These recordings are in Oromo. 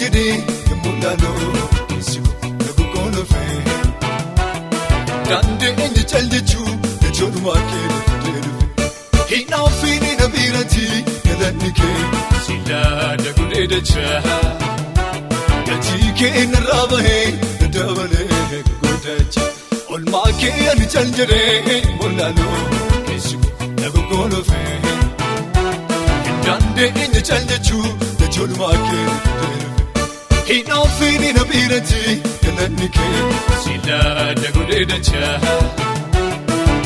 jedhee kan mul'anoo eessoo eeguun koolofee. Daandii eenyu caal jechuun ejoorumaa keeru deeruufi. Hina ofiin hina biirati galanni kee silaa dagulee dachaa. Gatii kee narraa bahee daddabalee godhachaa. Olmaa kee ani caal jedhee mul'anoo eessoo eeguun koolofee. Daandii eenyu caal jechuun ejoorumaa keeru. Dhufe. Hin ofiin na biirati galanni kee silaa dagulee dachaa.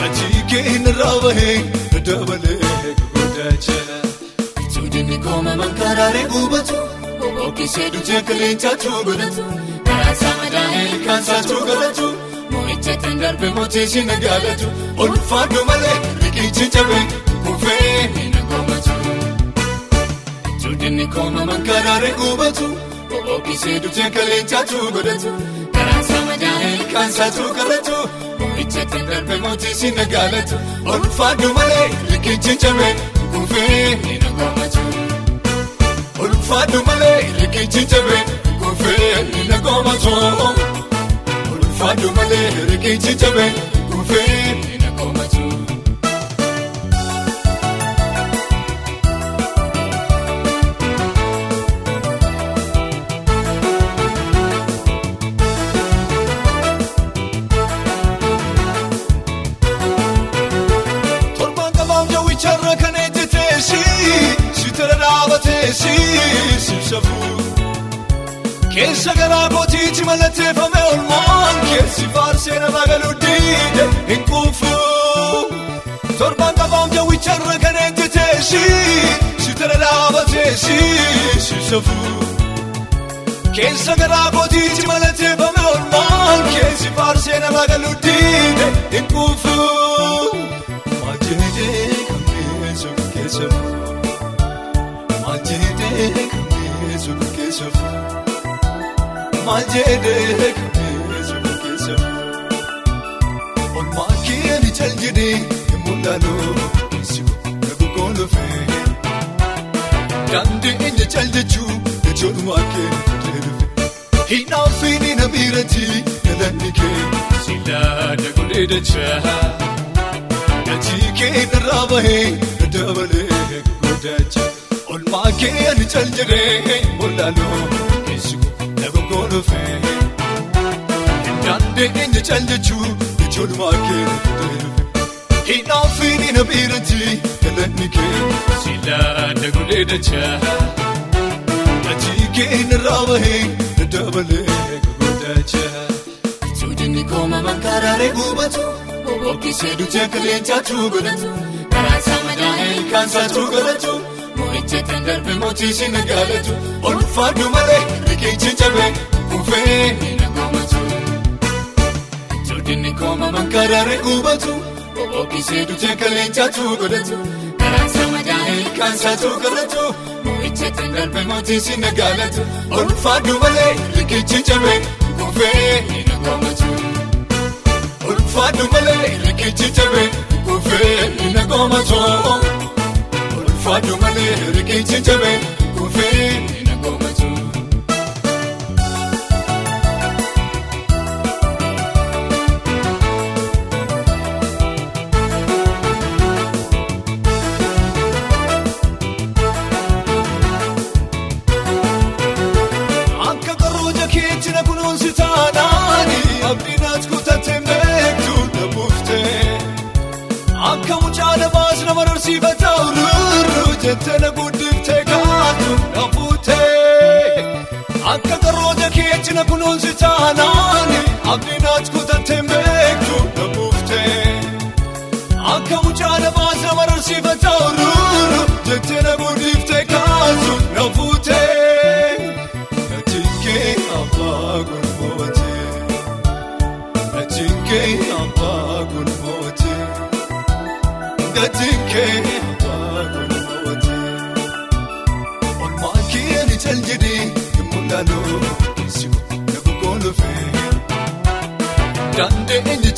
Gatii kee narraa bahee dabalee godhacha. Tuujinni kooma mankaraalee gubatu Ookisee dutee kaleencaatu godhatu Karaa saamadaa ilkaan saachuu galatu Moo'icha tan darbe mootii si nagaalatu Olfaadhu malee riqichi cabee kufee Hin goomatu Tuujinni kooma mankaraalee gubatu Ookisee dutee kaleencaatu godhatu Karaa kan saachuu galatu Moo'icha tan darbe mootii si nagaalatu Olfaadhu malee riqichi cabee kufee Hin goomatu Olfaadhu malee riqichi cabee kufee ni nagoomatu Olfaadhu malee riqichi cabee kufee. Hin goomatu dhaabateesi sibsafuu. Keessa garaa kootiitti mallatteeffame olmaan keessi faarsee nama galuu diide hin kuufuu. Torbaan qabaam jawwicharra kan ejjeteesi sitara dhaabateesi sibsafuu. Keessa garaa kootiitti mallatteeffame olmaan keessi faarsee nama galuu diide hin kuufuu. Majeedee kamee suuqa keessa Majeedee kamee suuqa keessa Majeedee kamee suuqa keessa Olmaa keeni cal jedhee mul'aloo sibu lagu golofee Dandeenye cal jechuun ijoollummaa keeni dhufe Hin ofiin na biirati galanni kee silaa dagulee dachaa. Gatii kee narraa bahee dabalee godhacha. Olmaa kee ani cal jedhee molaaloo keessi na gogolofee. Dandeenye cal jechuun ijoollummaa kee dhufe. Hin ofiin na biirati galanni kee silaa dagulee dachaa. Gatii kee narraa bahee dabalee godhacha. Tuujinni kooma mankaraalee gubatu Ookisee dutee kaleencaatu godhatu Karaa saamadaa ilkaan saachuu galatu Moo'icha tan darbe mootii si nagaalatu Olfaadhu malee riqichi cabee kufee. Hin goomatu Tuujinni kooma mankaraalee gubatu. Ookisee Dutee kaleencaatu godhatu. karaa saamadaa ilkaan Kan saachuu galatu. Moo'icha tan darbe Mootii si nagaalatu. Olfaadhu malee riqichi cabee kufee. Hin goomatu Olfaadhu malee riqichi cabee kufee. Ni nagoomatu. Olfaadhu malee riqichi cabee kufee. Hin goomatu Akka qarooja keetti na kunuunsi taanaani abdiin as kutattee beektu na buuftee. Akka mucaa namaas nama barsiifata ururru jettee na guddiftee kaatu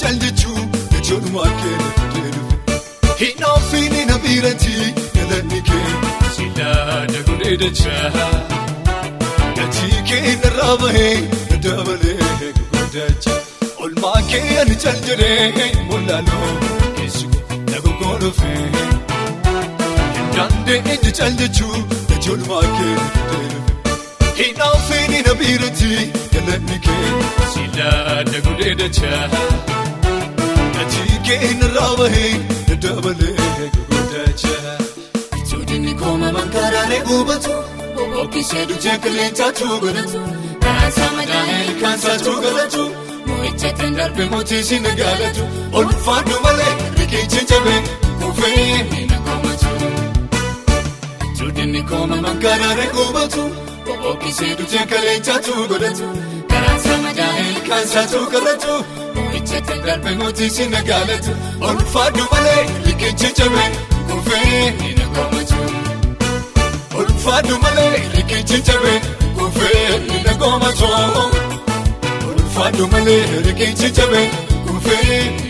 Cal jechuun ijoollummaa kee dhufe. Hin ofiin na biirati galanni kee silaa dagulee dachaa. Gatii kee narraa bahee dabalee godhacha. Olmaa kee ani cal jedhee mul'aloo keessi na gogoodhofee dandee eenyu cal jechuu ijoolmaa kee deebife hinaafeen na biirati galanni kee silaa dagudee dachaa gatii kee narraa bahee na dabalee gogoodachaa. Tuudinni kooma mankaaraalee gubatu Bobbookkisee dutee qilleensaatu godhatu Karaan isaa madaa'ee Kaansaatu galatu Moo'icha tan darbe mootii si na gaalatu olfaadhu malee riqichi jabee kufee Miina koomatu Tuudinni kooma mankaaraalee gubatu Bobbookkisee dutee qilleensaatu godhatu madaa'ee kaansaatu galatu Moo'icha tan darbe mootii si na gaalatu olfaadhu malee riqichi jabee kufee Miina koomatu olfaadhu malee riqichi jabee kufee na goomatoo olfaadhu malee kufee Miina koomatu